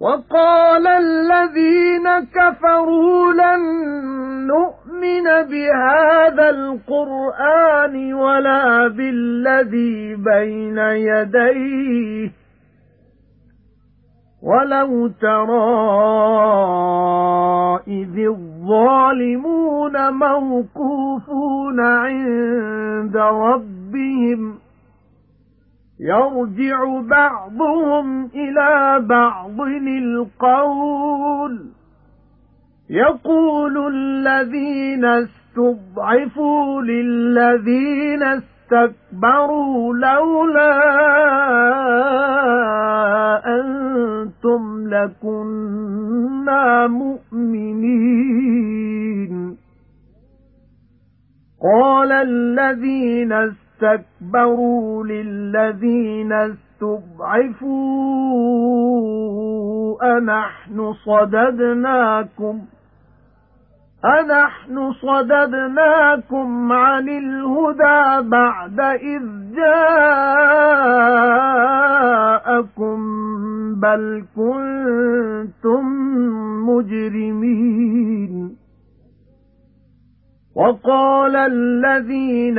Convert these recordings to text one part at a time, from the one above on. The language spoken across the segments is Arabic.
وَقَالَ الَّذِينَ كَفَرُوا لَن نُّؤْمِنَ بِهَذَا الْقُرْآنِ وَلَا بِالَّذِي بَيْنَ يَدَيْهِ. وَلَوْ تَرَى إِذِ الظَّالِمُونَ مَوْقُوفُونَ عِندَ رَبِّهِمْ يَرْجِعُ بَعْضُهُمْ إِلَى بَعْضٍ الْقَوْلَ. يَقُولُ الَّذِينَ اسْتُضْعِفُوا لِلَّذِينَ اسْتَكْبَرُوا لَوْلَا أَنْتُمْ لَكُنَّا مُؤْمِنِينَ. قَالَ الَّذِينَ اسْتَكْبَرُوا لِلَّذِينَ اسْتُضْعِفُوا أَنَحْنُ صَدَدْنَاكُمْ أَنَحْنُ صَدَدْنَاكُمْ عَنِ الْهُدَى بَعْدَ إِذْ جَاءَكُمْ بَلْ كُنْتُمْ مُجْرِمِينَ وَقَالَ الَّذِينَ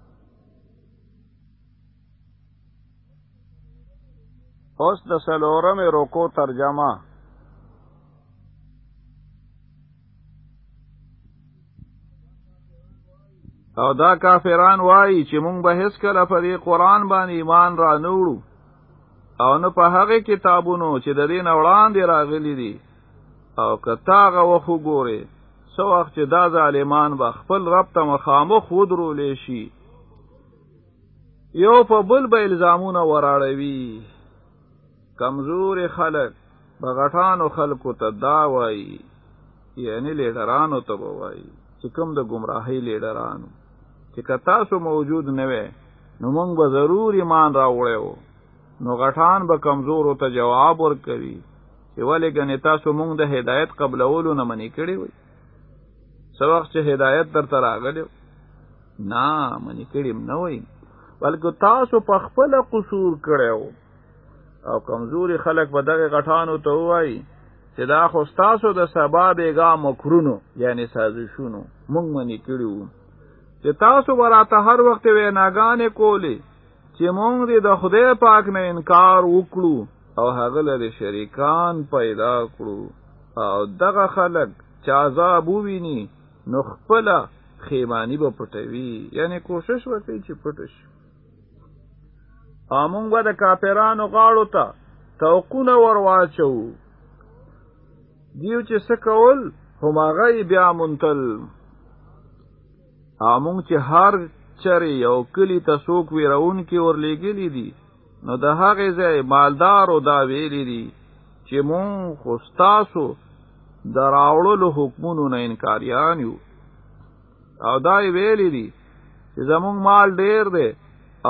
اوس د سلورمې روکو ترجمه. او دا کافران وایي چې مونږ به هیڅ کله په دې قران باندې ایمان را نوړو او نه په هغه کتابونو چې د دې وړاندې راغلي دي. او کتاغه وخو ګوره سو وخت چې دا ظالمان به خپل رب ته مخامخ ودرولې شي. یو په بل به الزامونه وراړوي کمزور خلق بغټانو خلقو ته دا وایي یعنی لیډرانو ته وایي چې کوم د گمراهۍ لیډرانو. چې که تاسو موجود نه وې نو موږ به ضرور ایمان راوړیو نو غټان به کمزورو ته جواب ورکوي چې ولې ګنې تاسو موږ د هدایت قبلولو نه منې کړی وي څو وخت چې هدایت درته راغلی نه منې کړی نه وي بلکې تاسو په خپل قصور کړیو او کمزوري خلک به دغه غټانو ته وایي چې دا خو ستاسو د سبا بیګا مکرونو یعنی سازشونو مونږ منی کړیو چې تاسو براته هر وخت ویناګانې کولې چې مونږ دې د خدای پاک نه انکار وکړو او هغه له شریکان پیدا کړو. او دغه خلک چې عذاب وویني نو خپل خیمانی به پټوي. یعنی کوشش وکړي چې پټ شي امون به د کافرانو غاړو ته توقونه ورواچو دیو چې سکول هم هغه بیا منتل امون چې هر چرې یو کلی ته څوک ویرون کې ورلېګلی دي نو د هغې ځای مالدار او دا ویلی دي چې مون خو ستاسو د راوړلو حکمونو نه انکاریان یو. او دا ویلی دي چې زمونږ مال ډیر دی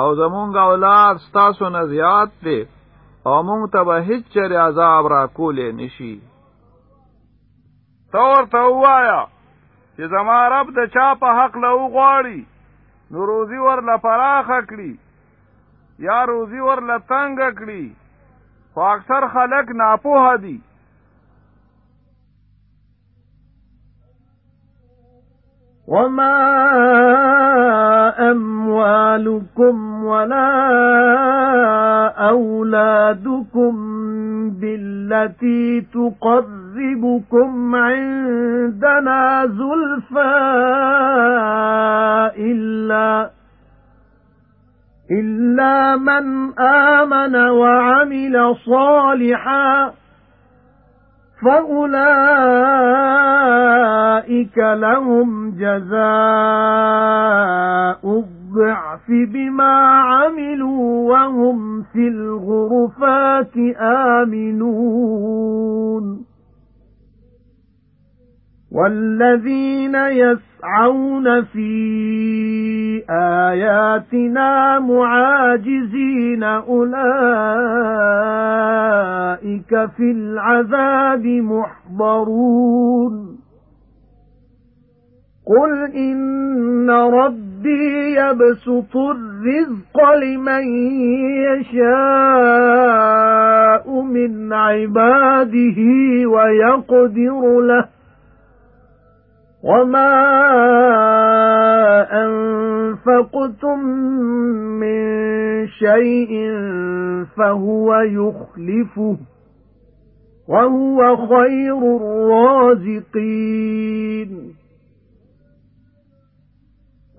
او زمونږ اولاد ستاسو نه زیات دی او مونږ ته به هیڅ چره عذاب را کولې نشي تور ته وایا چې زما رب د چا په حق له غواړي نو روزي ورله پراخه کړي یا روزي ورله تنگ کړي خو اکثر خلک ناپوه دي وما أموالكم ولا أولادكم بالتي تقربكم عندنا زلفى إلا إلا من آمن وعمل صالحاً فَأُولَئِكَ لَهُمْ جَزَاءُ الضِّعْفِ بِمَا عَمِلُوا وَهُمْ فِي الْغُرُفَاتِ آمِنُونَ وَالَّذِينَ يَسْعَوْنَ فِي آيَاتِنَا مُعَاجِزِينَ أُولَئِكَ فِي الْعَذَابِ مُحْضَرُونَ. قُلْ إِنَّ رَبِّي يَبْسُطُ الرِّزْقَ لِمَن يَشَاءُ مِنْ عِبَادِهِ وَيَقْدِرُ لَهُ وَمَا أَنفَقْتُم مِّن شَيْءٍ فَهُوَ يُخْلِفُهُ وَهُوَ خَيْرُ الرَّازِقِينَ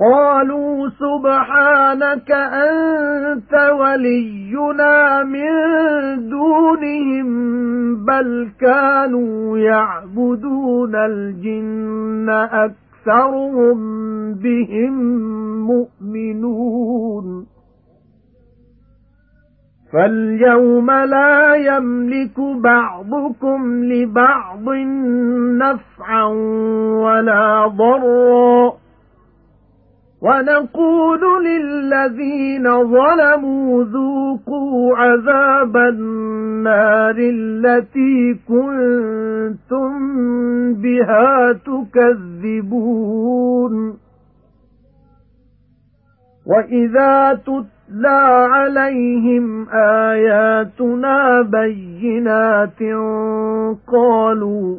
قَالُوا سُبْحَانَكَ أَنْتَ وَلِيُّنَا مِنْ دُونِهِمْ بَلْ كَانُوا يَعْبُدُونَ الْجِنَّ أَكْثَرُهُمْ بِهِمْ مُؤْمِنُونَ. فَالْيَوْمَ لَا يَمْلِكُ بَعْضُكُمْ لِبَعْضٍ نَفْعًا وَلَا ضَرًّا. وَنَقُولُ لِلَّذِينَ ظَلَمُوا ذُوقُوا عَذَابَ النَّارِ الَّتِي كُنتُم بِهَا تُكَذِّبُونَ. وَإِذَا تُتْلَى عَلَيْهِمْ آيَاتُنَا بَيِّنَاتٍ قَالُوا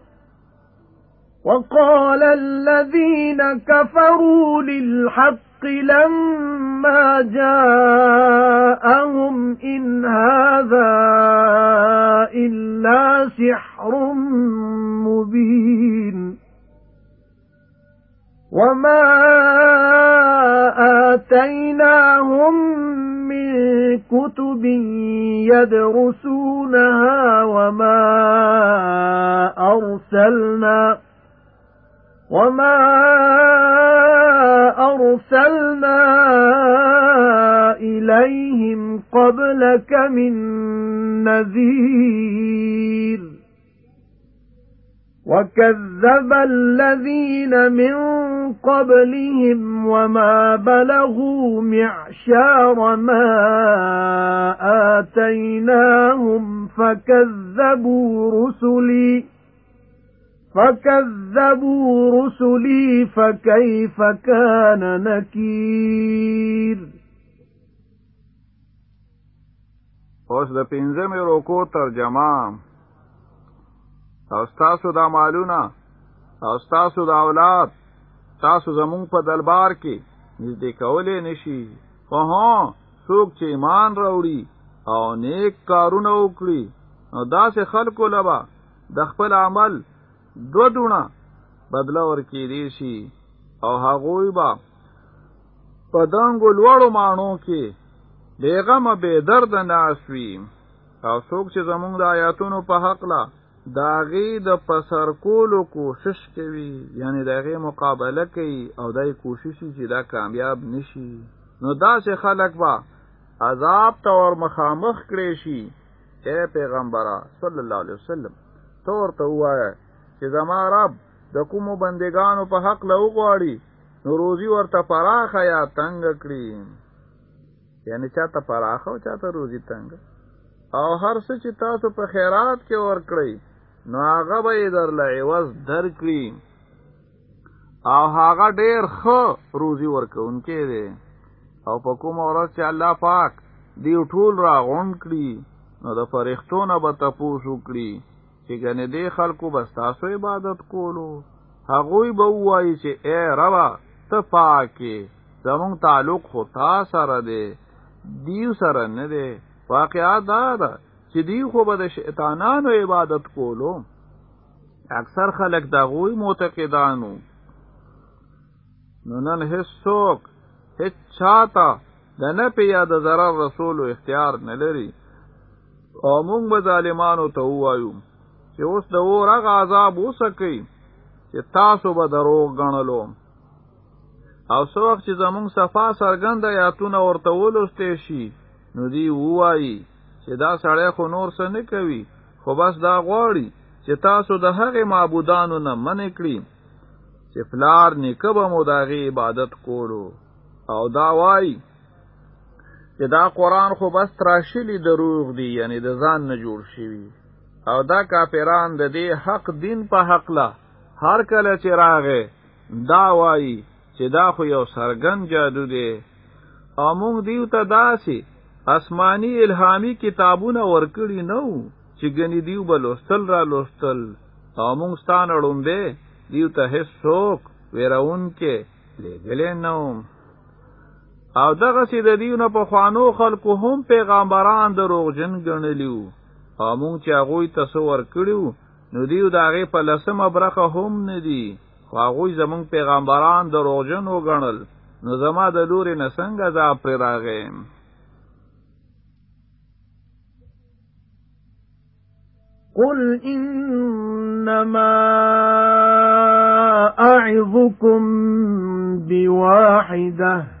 وَقَالَ الَّذِينَ كَفَرُوا لِلْحَقِّ لَمَّا جَاءَهُمْ إِنْ هَذَا إِلَّا سِحْرٌ مُبِينٌ. وَمَا آتَيْنَاهُمْ مِنْ كُتُبٍ يَدْرُسُونَهَا وَمَا أَرْسَلْنَا وَمَا أَرْسَلْنَا إِلَيْهِمْ قَبْلَكَ مِنْ نَذِيرٍ وَكَذَّبَ الَّذِينَ مِنْ قَبْلِهِمْ وَمَا بَلَغُوا مِعْشَارَ مَا آتَيْنَاهُمْ فَكَذَّبُوا رُسُلِي فَكَذَّبُوا رُسُلِي فَكَيْفَ كَانَ نَكِيرِ. اوس د پنځمې روکو ترجمه. او تاسو د مالونه او تاسو د اولاد تاسو زمون په دلبار کې نږدې کولې نشي خو ها څوک چې ایمان راوړي او نیک کارونه وکړي نو داسې خلکو لبا د خپل عمل دو دونه بدله ورکې دي شي. او هغوی با په دنګو لوړو مانو کې بیغمه بے درد ناسوي او څوک چې زمونږ د آیاتونو په حق لا داغي د پسر کولو کوشش کوي یعنی داغي مقابله کوي او دای کوشش چې دا کامیاب نشي نو دا چې خلک با عذاب ته ور مخامخ کړي شي. اے پیغمبره صلی الله علیه وسلم تور ته وایي چې زما رب د کومو بندگانو په حق له وغواړي نو روزي ورته پراخه یا تنگ کړي. یعنی چاته پراخه او چاته روزي تنگ او هر څه چې تاسو په خیرات کې ورکړئ نو هغه به یې درله عوض درکړي او هغه ډیر ښه روزي ورکوونکی دی. او په کوم ورځ چې الله پاک دی ټول را غونډ کړي نو د فرښتونو به تپوس وکړي چې ګنې دې خلکو بس تاسو عبادت کولو. هغوی به وایي چې اے ربا ته پاکې زمونږ تعلق خو تا سره دی دیو سره نه دی. واقعات دا ده چې دیو خو به د شیطانانو عبادت کولو. اکثر خلک د غوی معتقدانو نو نن هیڅ څوک هیڅ چاته د نه په یاد ضرر رسول اختیار نه لري. او موږ به ظالمانو ته وایو چې اوس د اور هغه عذاب وسکئ چې تاسو به دروغ ګڼلو. او څو وخت چې زمونږ صفا سرګند آیاتونه ورته ولوستې شي نو دی وایي چې دا سړی خو نور څه نه کوي خو بس دا غواړي چې تاسو د هغې معبودانو نه منې کړي چې فلار نیکه به مو د هغې عبادت کولو. او دا وایي چې دا قرآن خو بس تراشلی دروغ دی یعنی د ځان نه جوړ شوي او دا کافران د دې حق دین په حق لا. هر کله چې راغې دا وایي چې دا خو یو سرګن جادو دی. او موږ دیو ته داسي آسمانی الهامی کتابونه ورکړي نو چې ګنې دیو به لوستل را لوستل. او موږ ستانه ړومبه دیو ته هیڅ څوک ویراون کې لګلې نو او دغه سي د دیو نه په خوانو خلکو هم پیغمبران دروغجن ګڼلیو او مونږ چې هغه تصور کړیو نو دیو دا هغه په لسمه برخه هم نه دی خو هغه زمونږ پیغمبران دروغجن وګڼل. نو زما د لوري نه څنګه ځا پر راغې؟ قل إنما أعظكم بواحدة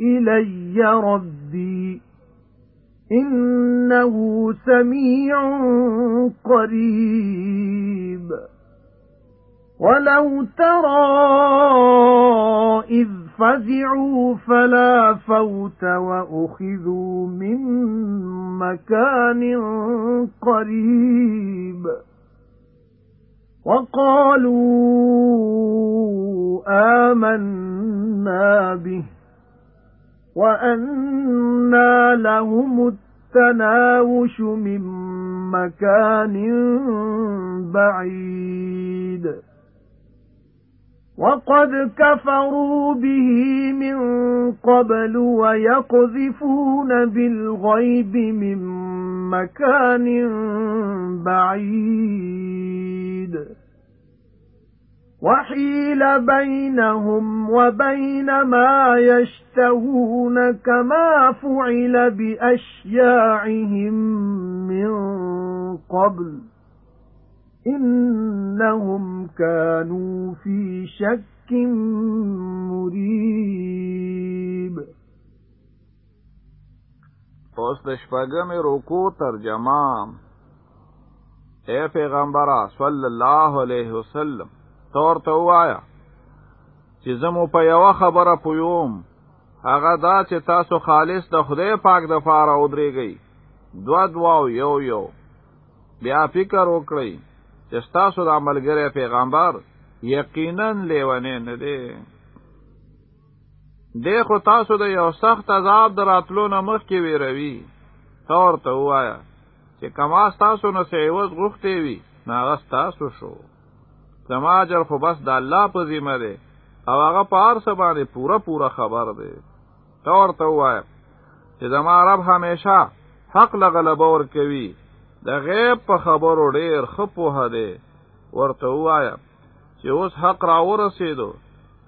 إِلَيَّ رَبِّي إِنَّهُ سَمِيعٌ قَرِيبٌ. وَلَوْ تَرَى إِذْ فَزِعُوا فَلَا فَوْتَ وَأُخِذُوا مِنْ مَكَانٍ قَرِيبٍ. وَقَالُوا آمَنَّا بِهِ. وَأَنَّى لَهُمُ التَّنَاوُشُ مِنْ مَكَانٍ بَعِيدٍ وَقَدْ كَفَرُوا بِهِ مِنْ قَبْلُ وَيَقْذِفُونَ بِالْغَيْبِ مِنْ مَكَانٍ بَعِيدٍ وَحِيلَ بَيْنَهُمْ وَبَيْنَ مَا يَشْتَهُونَ كَمَا فُعِلَ بِأَشْيَاعِهِمْ مِنْ قَبْلُ. إِنَّهُمْ كَانُوا فِي شَكٍّ مُرِيبٍ. اوس د شپږمې رکوع ترجمه اے پیغمبره صلی الله علیه وسلم تور ته وایا چې زمو په یو خبره پویوم. هغه دا چې تاسو خالص د خدای پاک د فاره ودرېږئ. دوا دوا یو یو. بیا فکر وکړئ چې تاسو د عملګری پیغمبر یقینا لیونه نه دی. دیخو تاسو د یو سخت عذاب دراتلو نه مخکې ویروي. تور ته وایا چې کما تاسو نو سیوز غوښتي وي ناغه تاسو شو زما اجر خو بس د الله په ذمہ دی. او هغه څه باندې پورا پورا خبر دی. تور ته وایا چې زما رب همیشه حق لغلبه ور کوي د غیب په خبرو ډیر خپوه دی. ورته وایا چې اوس حق را ورسېدو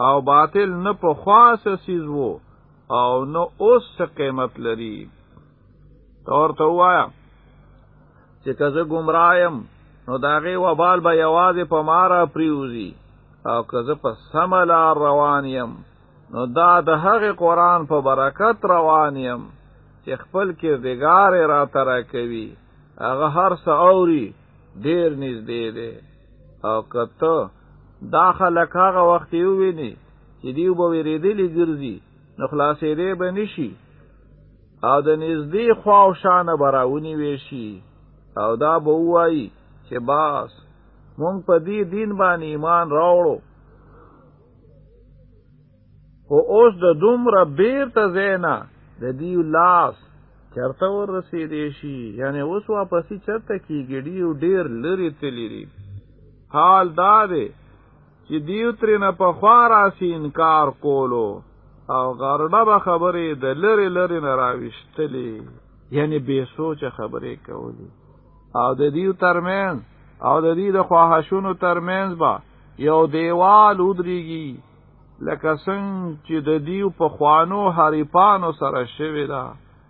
او باطل نه په خاصه سیز وو او نو اوس څه قیمت لري. ورته وایا چې کزه گمرایم نو داغه وبال به یوازې په مارا پریوزی او کزه په سملا روان یم نو دا د هغه قران په برکت روان یم چې خپل کردګار را تر کوي هغه هر څه اوري ډیر نږدې دی. او کته دا خلک هغه وخت یو ویني چې دیو به ویریدلی ګرځي نو خلاصې دی به نشي او د نږدې خوا او شانه براونی ویشي او دا به وایي چې باس مونږ په دې دین باندې ایمان راوړو او اوس د دومره بیرته زینا د دیو لاس چرته ور رسیدې شي یعنی اوس واپسی چرته کیږي؟ ډیو ډیر لري تللی حال دا دی چې دیو تر نه په خوارا سي انکار کولو او غرډه به خبرې د لری لری نه راوښتلې یعنی به سوچ خبرې کولې او د دیو ترمن او د دې د خواهشونو ترمنځ با یو دیوال ودرېږي. لکه څنګه چې د دیو په خوانو حریپانو سره شوی ده.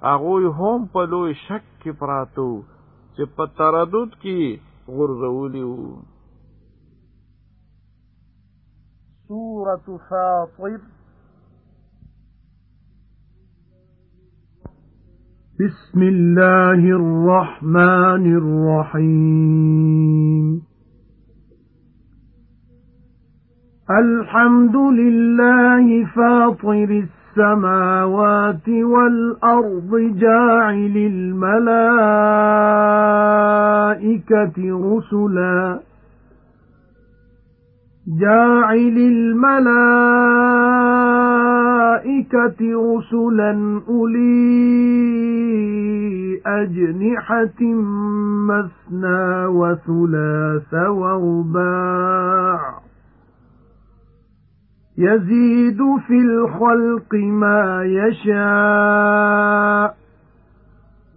هغه هم په لوی شک کې پراتو چې په تردد کې غرزولی وو. سورة فاطر بسم الله الرحمن الرحيم. الحمد لله فاطر السَّمَاوَاتِ وَالْأَرْضِ جَاعِلِ الْمَلَائِكَةِ رُسُلًا. جَاعِلِ الْمَلَائِكَةِ رُسُلًا أُولِي أَجْنِحَةٍ مَّثْنَىٰ وَثُلَاثَ وَرُبَاعَ يَزِيدُ فِي الْخَلْقِ مَا يَشَاءُ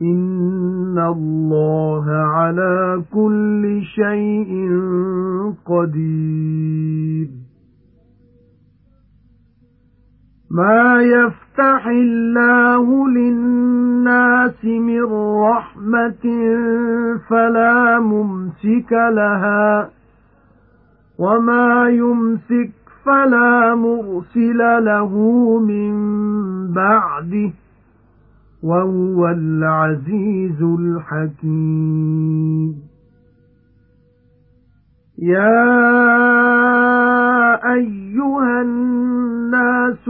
إِنَّ اللَّهَ عَلَى كُلِّ شَيْءٍ قَدِيرٌ مَا يَفْتَحِ اللَّهُ لِلنَّاسِ مِن رَّحْمَةٍ فَلَا مُمْسِكَ لَهَا وَمَا يُمْسِكْ فَلَا مُرْسِلَ لَهُ مِن بَعْدِهِ وَهُوَ الْعَزِيزُ الْحَكِيمُ يَا أَيُّهَا النَّاسُ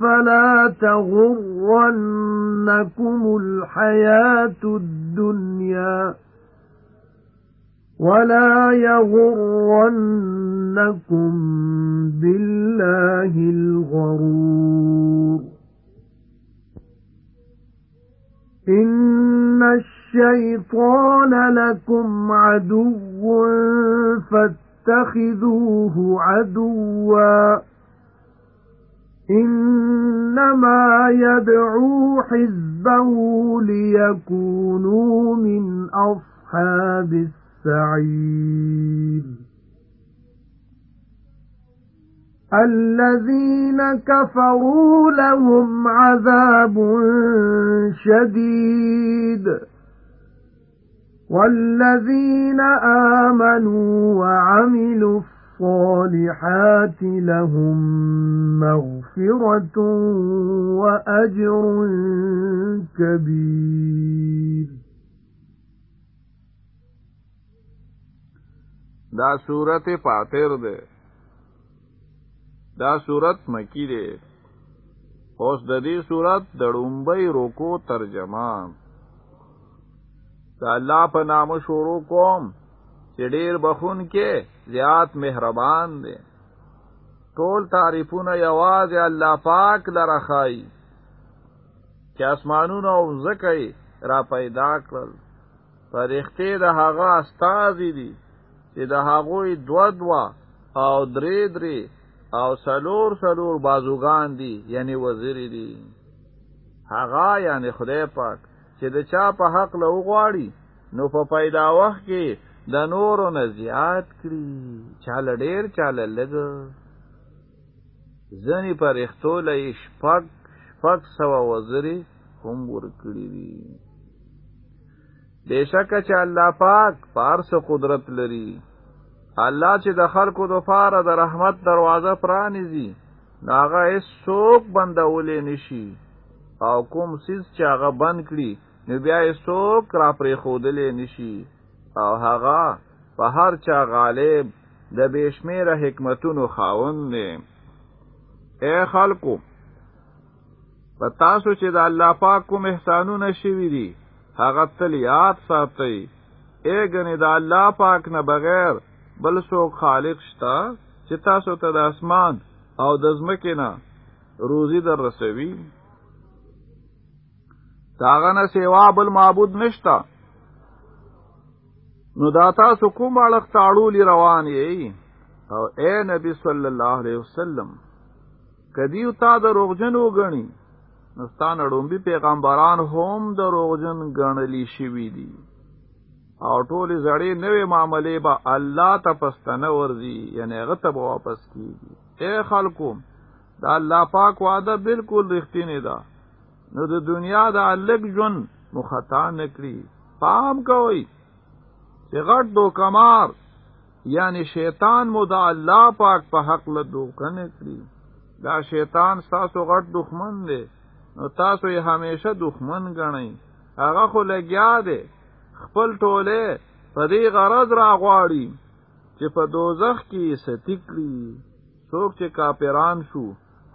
فَلَا تَغُرَّنَّكُمُ الْحَيَاةُ الدُّنْيَا وَلَا يَغُرَّنَّكُم بِاللَّهِ الْغَرُورُ إِنَّ الشَّيْطَانَ لَكُمْ عَدُوٌّ فَاتَّخِذُوهُ عَدُوًّا إِنَّمَا يَدْعُو حِزْبَهُ لِيَكُونُوا مِنْ أَصْحَابِ السَّعِيرِ. الَّذِينَ كَفَرُوا لَهُمْ عَذَابٌ شَدِيدٌ. وَالَّذِينَ آمَنُوا وَعَمِلُوا الصَّالِحَاتِ لَهُم مَّغْفِرَةٌ وَأَجْرٌ كَبِيرٌ. دا صورت فاتر ده دا صورت مکی ده اوس د دې صورت د ډومبۍ روکو ترجمه دا الله په نام شروع کوم. چې ډیر بخون کې زیات مهربان دی ټول تعریفونه یوازې الله پاک لره خای چې اسمانونو او زکای را پیدا کړل۔ فرښتې د هغه استاد دي چې د هغه دو دوا او درې درې او سلور سلور بازوگان دي یعنی وزیر دي۔ هغه یعنی خدای پاک چې د چا په حق له وغواړي نو په پیدا وخت کې د نورو نه زیات کړي چاله ډیر چاله لګ ځنی پر اختوله شپک شپک سوا وزري هم ور کړی دي بشکه چې الله پاک پارس قدرت لري. الله چې د خلکو د فاره د رحمت دروازه پرانیزي ناغه هیڅ څوک بندولې نشي او کوم سیز چې هغه بند کړي نو بیا یې څوک را پرې خودلې نشي او هغه په هر چا غالب د بشمیره حکمتونو خاوند دی. اے خلکو په تاسو چې د الله پاک کوم احسانونه شوي دي هغه تل یاد ساتئ. اے غنی د الله پاک نه بغیر بل څوک خالق شتا چې تاسو ته د اسمان او د ځمکې نه روزي در رسوي داغه نه سیوا بل معبود نشتا نو دا تاسو کوم اړخ تاړولی روان یې؟ او اے نبی صلی الله علیه وسلم کدی او تا د روغجن وګڼي نو ستان اړومبي پیغمبران هم د روغجن ګڼلی شوی دي. او ټولې زړې نوې معاملې به الله ته پستنه ورځي یعنی هغه ته واپس کیږي. اے خلکو دا الله پاک وعده بالکل رښتینی ده. نو د دنیا د الګ ژوند مخاطا نکړي پام کوئ غټ دو کمار. یعنی شیطان مو د الله پاک په حق له دوکنه کړی دا شیطان تاسو غټ دښمن دی نو تاسو یې همیشه دښمن ګڼئ. هغه خو لګیا دی خپل ټوله په دې غرض راغواړي چې په دوزخ کې ستکړي څوک چې کافران شو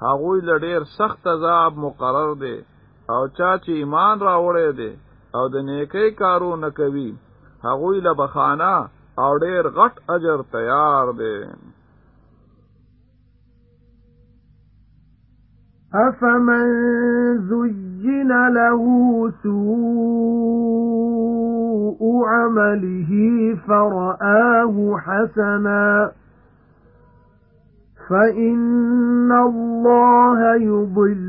هغوی لډیر سخت عذاب مقرر دی او چا چې ایمان راوړی دی او د نیکی کارونه کوي هغوی له بخانه أو ډیر غټ اجر تیار دی. أَفَمَن زُيِّنَ لَهُ سُوءُ عَمَلِهِ فَرَآهُ حَسَنًا. فَإِنَّ اللَّهَ يُضِلُّ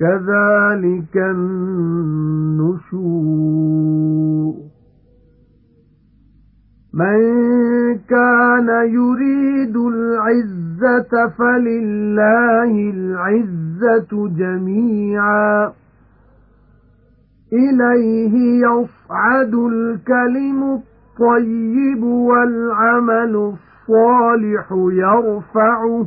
كَذَلِكَ النُّشُورُ. مَن كَانَ يُرِيدُ الْعِزَّةَ فَلِلَّهِ الْعِزَّةُ جَمِيعًا. إِلَيْهِ يَصْعَدُ الْكَلِمُ الطَّيِّبُ وَالْعَمَلُ الصَّالِحُ يَرْفَعُهُ.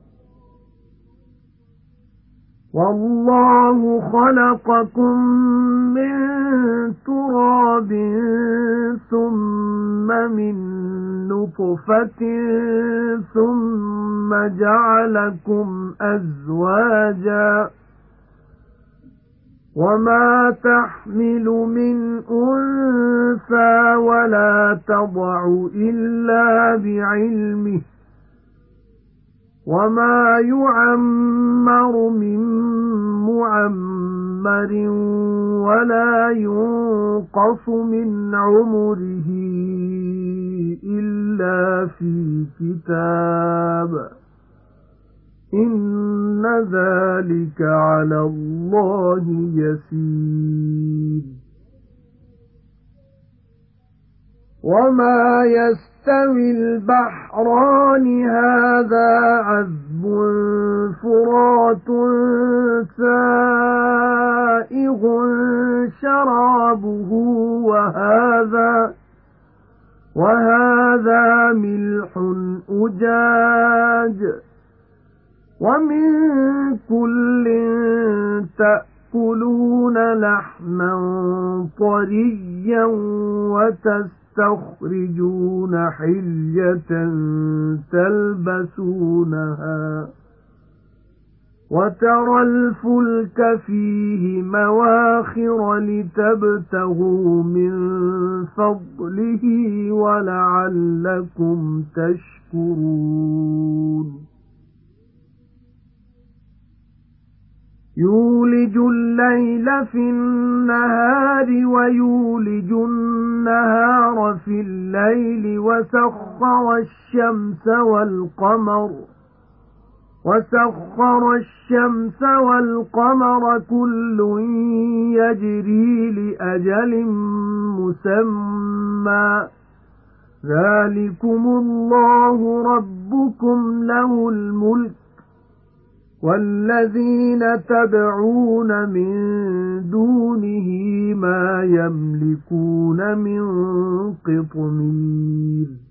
وَاللَّهُ خَلَقَكُم مِّن تُرَابٍ ثُمَّ مِن نُّطْفَةٍ ثُمَّ جَعَلَكُمْ أَزْوَاجًا وَمَا تَحْمِلُ مِنْ أُنثَىٰ وَلَا تَضَعُ إِلَّا بِعِلْمِهِ وَمَا يُعَمَّرُ مِن مُّعَمَّرٍ وَلَا يُنقَصُ مِنْ عُمُرِهِ إِلَّا فِي كِتَابٍ إِنَّ ذَلِكَ عَلَى اللَّهِ يَسِيرٌ وَمَا يَسْتَوِي الْبَحْرَانِ هَذَا عَذْبٌ فُرَاتٌ سَائِغٌ شَرَابُهُ وَهَذَا وَهَذَا مِلْحٌ أُجَاجٌ. وَمِن كُلٍّ تَأْكُلُونَ لَحْمًا طَرِيًّا وَتَسْتَخْرِجُونَ حِلْيَةً تَلْبَسُونَهَا وَتَرَى الْفُلْكَ فِيهِ مَوَاخِرَ لِتَبْتَغُوا مِنْ فَضْلِهِ وَلَعَلَّكُمْ تَشْكُرُونَ يُولِجُ اللَّيْلَ فِي النَّهَارِ وَيُولِجُ النَّهَارَ فِي اللَّيْلِ وَسَخَّرَ الشَّمْسَ وَالْقَمَرَ وَسَخَّرَ الشَّمْسَ وَالْقَمَرَ كُلٌّ يَجْرِي لِأَجَلٍ مُّسَمًّى ذَلِكُمُ اللَّهُ رَبُّكُمْ لَهُ الْمُلْكُ وَالَّذِينَ تَدْعُونَ مِن دُونِهِ مَا يَمْلِكُونَ مِن قِطْمِيرٍ.